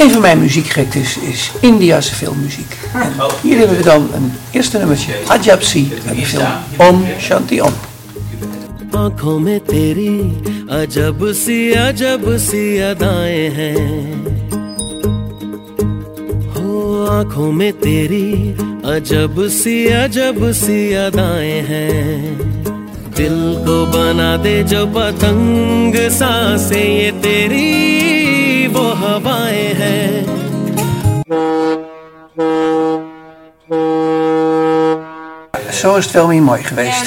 Een van mijn muziekgektes is Indiase filmmuziek. En hier hebben we dan een eerste nummertje, Ajapsi, uit de film Om Shanti Om. आंखों में तेरी अजब सी अजब सी अदाएं हैं हो आंखों में तेरी अजब सी अजब सी अदाएं हैं दिल को बना दे जो पतंग सांसें ये तेरी वो हवाएं हैं Zo is het wel weer mooi geweest.